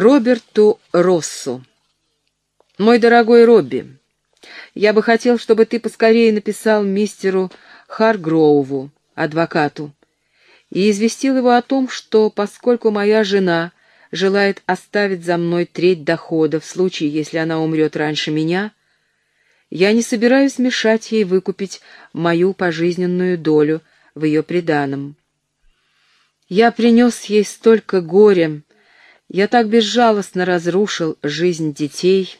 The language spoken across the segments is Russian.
Роберту Россу. «Мой дорогой Робби, я бы хотел, чтобы ты поскорее написал мистеру Харгроуву, адвокату, и известил его о том, что, поскольку моя жена желает оставить за мной треть дохода в случае, если она умрет раньше меня, я не собираюсь мешать ей выкупить мою пожизненную долю в ее приданом. Я принес ей столько горя, я так безжалостно разрушил жизнь детей,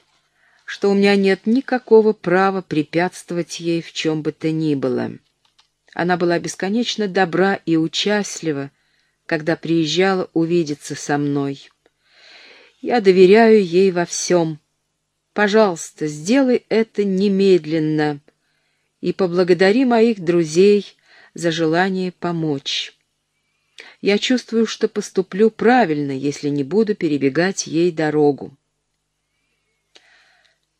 что у меня нет никакого права препятствовать ей в чем бы то ни было. Она была бесконечно добра и участлива, когда приезжала увидеться со мной. Я доверяю ей во всем. Пожалуйста, сделай это немедленно и поблагодари моих друзей за желание помочь. Я чувствую, что поступлю правильно, если не буду перебегать ей дорогу.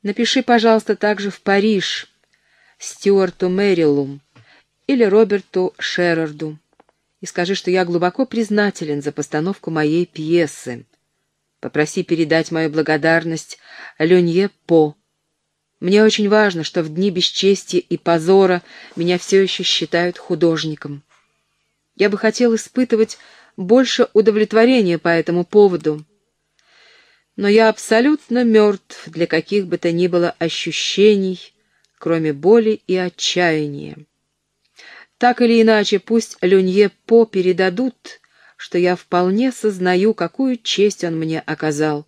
Напиши, пожалуйста, также в Париж Стюарту Мэрилу или Роберту Шерарду и скажи, что я глубоко признателен за постановку моей пьесы. Попроси передать мою благодарность Ленье По. Мне очень важно, что в дни бесчестия и позора меня все еще считают художником. Я бы хотел испытывать больше удовлетворения по этому поводу. Но я абсолютно мертв для каких бы то ни было ощущений, кроме боли и отчаяния. Так или иначе, пусть Люнье По передадут, что я вполне сознаю, какую честь он мне оказал.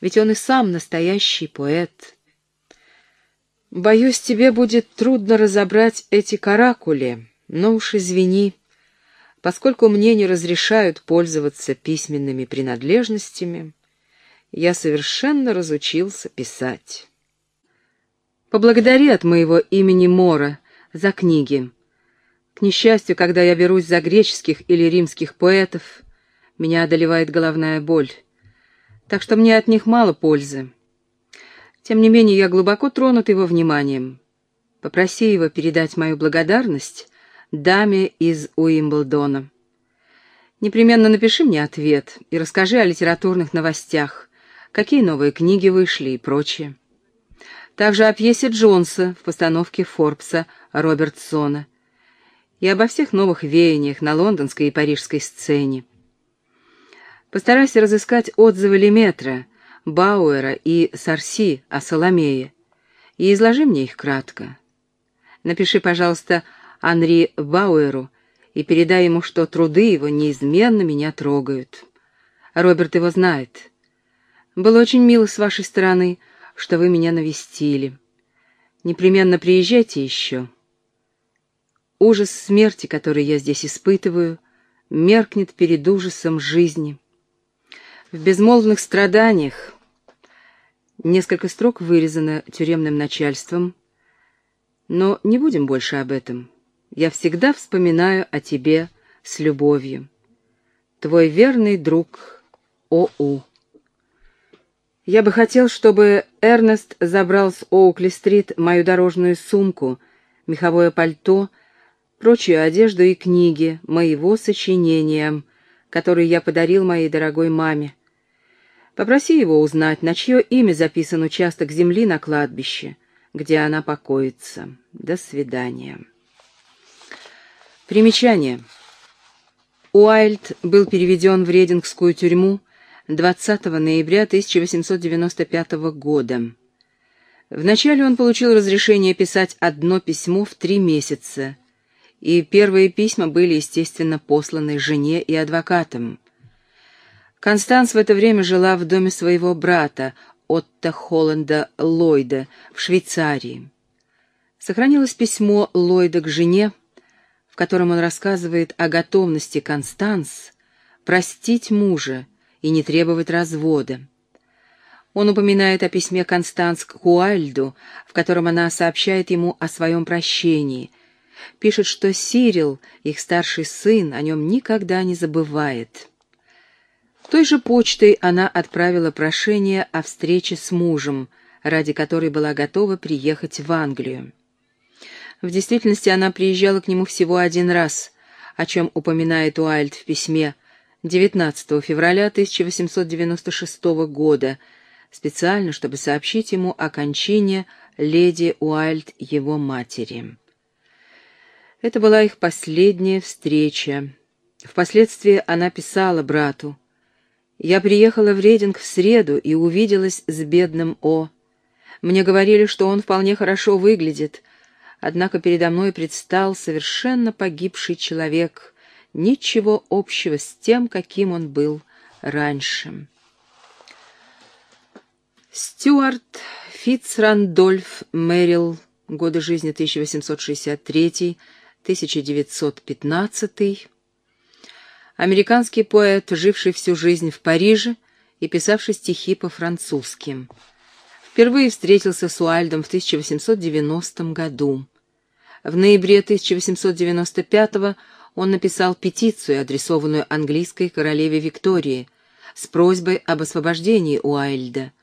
Ведь он и сам настоящий поэт. Боюсь, тебе будет трудно разобрать эти каракули, но уж извини поскольку мне не разрешают пользоваться письменными принадлежностями, я совершенно разучился писать. Поблагодари от моего имени Мора за книги. К несчастью, когда я берусь за греческих или римских поэтов, меня одолевает головная боль, так что мне от них мало пользы. Тем не менее, я глубоко тронут его вниманием. Попроси его передать мою благодарность даме из Уимблдона. Непременно напиши мне ответ и расскажи о литературных новостях, какие новые книги вышли и прочее. Также о пьесе Джонса в постановке Форбса Робертсона и обо всех новых веяниях на лондонской и парижской сцене. Постарайся разыскать отзывы Леметра, Бауэра и Сарси о Соломее и изложи мне их кратко. Напиши, пожалуйста, Анри Бауэру и передай ему, что труды его неизменно меня трогают. Роберт его знает. Было очень мило с вашей стороны, что вы меня навестили. Непременно приезжайте еще. Ужас смерти, который я здесь испытываю, меркнет перед ужасом жизни. В безмолвных страданиях несколько строк вырезано тюремным начальством, но не будем больше об этом я всегда вспоминаю о тебе с любовью. Твой верный друг О.У. Я бы хотел, чтобы Эрнест забрал с Оукли-стрит мою дорожную сумку, меховое пальто, прочую одежду и книги моего сочинения, которые я подарил моей дорогой маме. Попроси его узнать, на чье имя записан участок земли на кладбище, где она покоится. До свидания. Примечание. Уайльд был переведен в Редингскую тюрьму 20 ноября 1895 года. Вначале он получил разрешение писать одно письмо в три месяца, и первые письма были, естественно, посланы жене и адвокатам. Констанс в это время жила в доме своего брата, Отто Холланда Ллойда, в Швейцарии. Сохранилось письмо Ллойда к жене, в котором он рассказывает о готовности Констанс простить мужа и не требовать развода. Он упоминает о письме Констанс к Уайльду, в котором она сообщает ему о своем прощении. Пишет, что Сирил, их старший сын, о нем никогда не забывает. Той же почтой она отправила прошение о встрече с мужем, ради которой была готова приехать в Англию. В действительности она приезжала к нему всего один раз, о чем упоминает Уайльд в письме, 19 февраля 1896 года, специально, чтобы сообщить ему о кончине леди Уайльд его матери. Это была их последняя встреча. Впоследствии она писала брату. «Я приехала в Рединг в среду и увиделась с бедным О. Мне говорили, что он вполне хорошо выглядит, однако передо мной предстал совершенно погибший человек, ничего общего с тем, каким он был раньше». Стюарт Фитцрандольф Мэрил, годы жизни 1863-1915, американский поэт, живший всю жизнь в Париже и писавший стихи по-французски. Впервые встретился с Уальдом в 1890 году. В ноябре 1895 он написал петицию, адресованную английской королеве Виктории, с просьбой об освобождении Уайльда –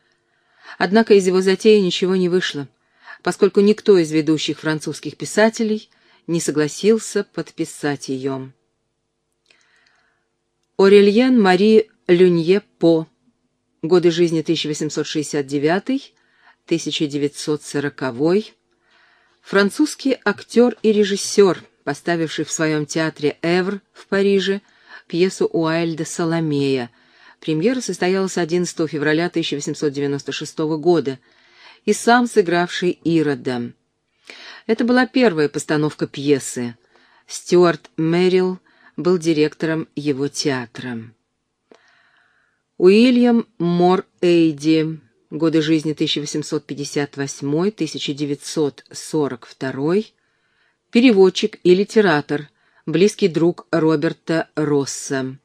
Однако из его затеи ничего не вышло, поскольку никто из ведущих французских писателей не согласился подписать ее. Орельен Мари Люнье По. Годы жизни 1869-1940. Французский актер и режиссер, поставивший в своем театре «Эвр» в Париже пьесу Уайльда «Соломея», Премьера состоялась 11 февраля 1896 года, и сам сыгравший Ирода. Это была первая постановка пьесы. Стюарт Мэрил был директором его театра. Уильям Мор Эйди, годы жизни 1858-1942, переводчик и литератор, близкий друг Роберта Росса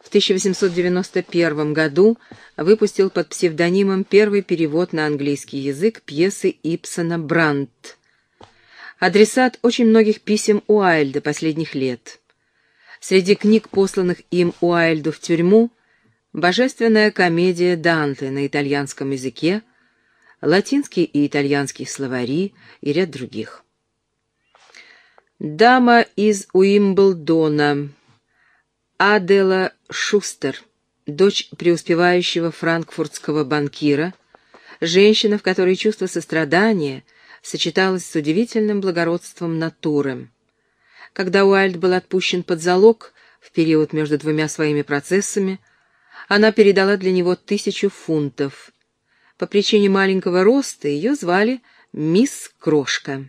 в 1891 году выпустил под псевдонимом первый перевод на английский язык пьесы Ипсона «Брандт». Адресат очень многих писем Уайльда последних лет. Среди книг, посланных им Уайльду в тюрьму, «Божественная комедия Данте» на итальянском языке, латинские и итальянские словари и ряд других. «Дама из Уимблдона» Адела Шустер, дочь преуспевающего франкфуртского банкира, женщина, в которой чувство сострадания сочеталось с удивительным благородством натуры. Когда Уайльд был отпущен под залог в период между двумя своими процессами, она передала для него тысячу фунтов. По причине маленького роста ее звали «Мисс Крошка».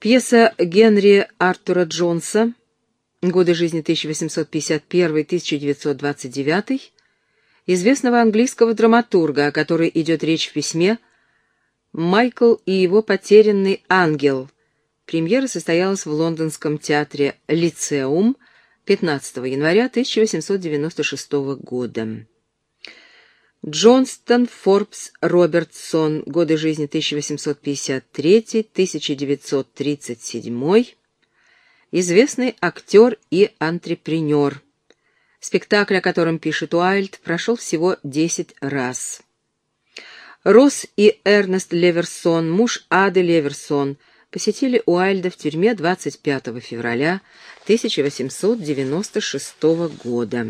Пьеса Генри Артура Джонса годы жизни 1851-1929, известного английского драматурга, о которой идет речь в письме «Майкл и его потерянный ангел». Премьера состоялась в лондонском театре «Лицеум» 15 января 1896 года. Джонстон Форбс Робертсон, годы жизни 1853-1937, известный актер и антрепренер. Спектакль, о котором пишет Уайльд, прошел всего 10 раз. Росс и Эрнест Леверсон, муж Ады Леверсон, посетили Уайльда в тюрьме 25 февраля 1896 года.